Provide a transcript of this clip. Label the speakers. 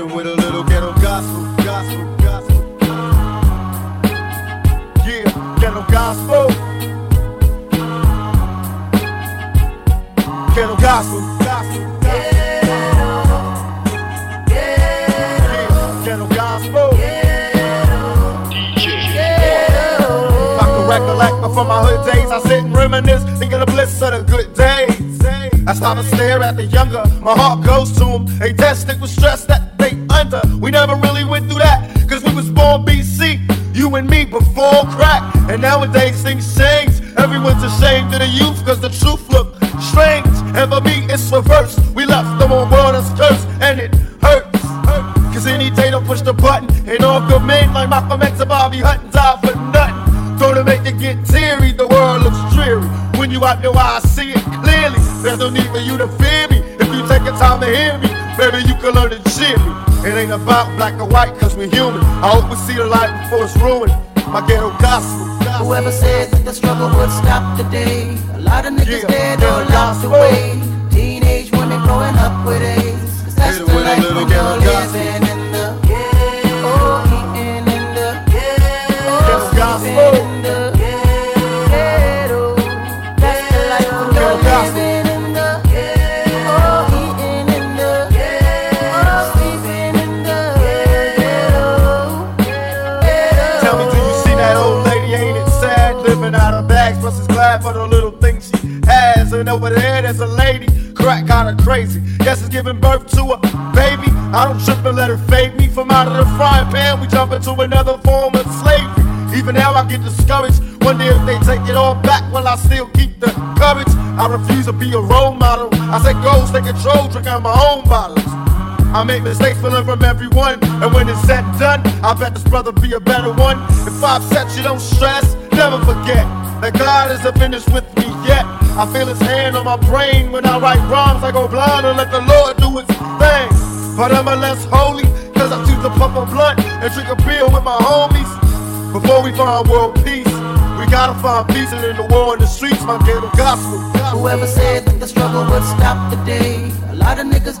Speaker 1: hit him with a little ghetto gospel, gospel, gospel. Yeah, ghetto gospel. Ghetto gospel, gospel. Ghetto, ghetto, ghetto gospel. recollect but from my hood days. I sit and reminisce, thinking of bliss of the good days. I stop and stare at the younger, my heart goes to them. They test it with stress that we never really went through that, cause we was born BC. You and me before crack, and nowadays things change. Everyone's ashamed of the youth, cause the truth look strange. And for me, it's reversed. We left them on world as curse, and it hurts. Cause any day to push the button, and all good men like Malcolm X and Bobby Hutton die for nothing. Gonna make it get teary, the world looks dreary. When you out there, I see it clearly. There's no need for you to fear me. If you take the time to hear me, baby, you can learn to cheer me. It ain't about black or white, cause we're human. I hope we see the light before it's ruined. My ghetto gospel. gospel.
Speaker 2: Whoever said that the struggle would stop today, a lot of niggas
Speaker 1: Yeah,
Speaker 2: dead or
Speaker 1: lost
Speaker 2: away. Teenage women growing up with AIDS. Cause that's the life
Speaker 1: little
Speaker 2: when
Speaker 1: ghetto
Speaker 2: you're living
Speaker 1: is glad for the little things she has. And over there, there's a lady, crack kinda crazy. Guess it's giving birth to a baby. I don't trip and let her fade me from out of the frying pan. We jump into another form of slavery. Even now, I get discouraged. Wonder if they take it all back, will I still keep the courage? I refuse to be a role model. I say goals take control, drink out my own bottles. I make mistakes, learn from everyone. And when it's said and done, I bet this brother be a better one. If I upset you, don't stress, never forget that God isn't finished with me yet. I feel his hand on my brain when I write rhymes. I go blind and let the Lord do his thing. But I'm a less holy, cause I choose to pump a blunt and drink a beer with my homies. Before we find world peace, we gotta find peace in the war in the streets, my ghetto gospel.
Speaker 2: Whoever said that the struggle would stop today, a lot of niggas